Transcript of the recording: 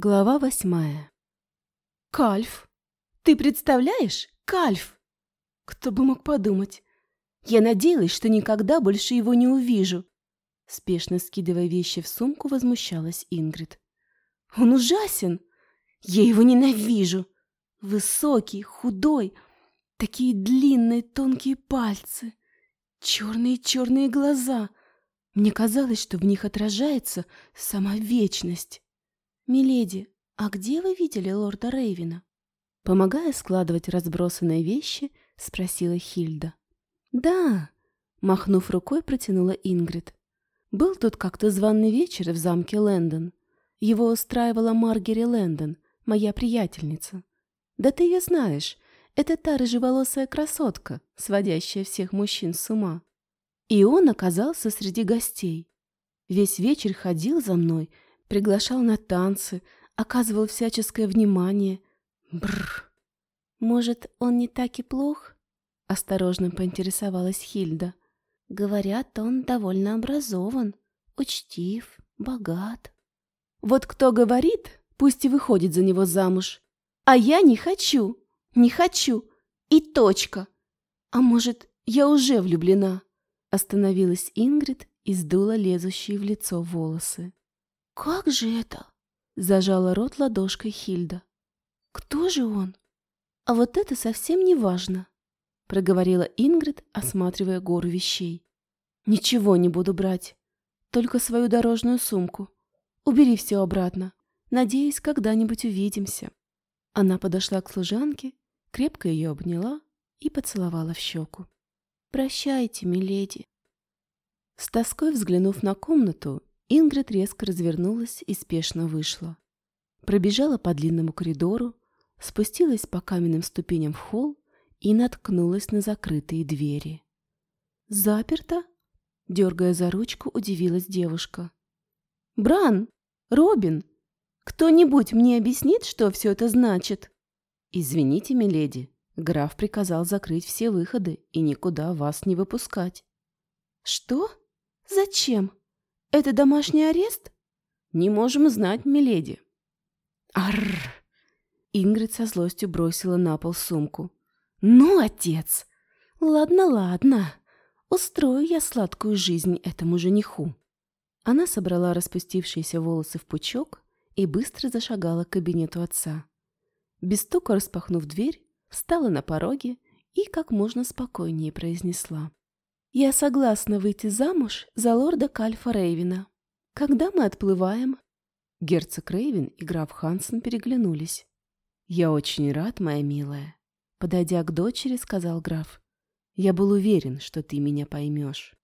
Глава восьмая. «Кальф! Ты представляешь? Кальф!» Кто бы мог подумать. Я надеялась, что никогда больше его не увижу. Спешно скидывая вещи в сумку, возмущалась Ингрид. «Он ужасен! Я его ненавижу! Высокий, худой, такие длинные тонкие пальцы, черные-черные глаза. Мне казалось, что в них отражается сама вечность». «Миледи, а где вы видели лорда Рейвина?» Помогая складывать разбросанные вещи, спросила Хильда. «Да», — махнув рукой, протянула Ингрид. «Был тут как-то званый вечер в замке Лэндон. Его устраивала Маргери Лэндон, моя приятельница. Да ты ее знаешь, это та рыжеволосая красотка, сводящая всех мужчин с ума. И он оказался среди гостей. Весь вечер ходил за мной, приглашал на танцы, оказывал всяческое внимание. Бррр. Может, он не так и плох? Осторожно поинтересовалась Хильда. Говорят, он довольно образован, учтив, богат. Вот кто говорит, пусть и выходит за него замуж. А я не хочу, не хочу. И точка. А может, я уже влюблена? Остановилась Ингрид и сдула лезущие в лицо волосы. «Как же это?» — зажала рот ладошкой Хильда. «Кто же он?» «А вот это совсем не важно», — проговорила Ингрид, осматривая гору вещей. «Ничего не буду брать, только свою дорожную сумку. Убери все обратно. Надеюсь, когда-нибудь увидимся». Она подошла к служанке, крепко ее обняла и поцеловала в щеку. «Прощайте, миледи». С тоской взглянув на комнату, Ингрид резко развернулась и спешно вышла. Пробежала по длинному коридору, спустилась по каменным ступеням в холл и наткнулась на закрытые двери. «Заперто?» — дергая за ручку, удивилась девушка. «Бран! Робин! Кто-нибудь мне объяснит, что все это значит?» «Извините, миледи, граф приказал закрыть все выходы и никуда вас не выпускать». «Что? Зачем?» Это домашний арест? Не можем знать, миледи. Арр! Ингрид со злостью бросила на пол сумку. Ну, отец! Ладно, ладно. Устрою я сладкую жизнь этому жениху. Она собрала распустившиеся волосы в пучок и быстро зашагала к кабинету отца. Без стука распахнув дверь, встала на пороге и как можно спокойнее произнесла. Я согласна выйти замуж за лорда Кальфа Рейвина. Когда мы отплываем?» Герцог Рейвин и граф Хансен переглянулись. «Я очень рад, моя милая», — подойдя к дочери, сказал граф. «Я был уверен, что ты меня поймешь».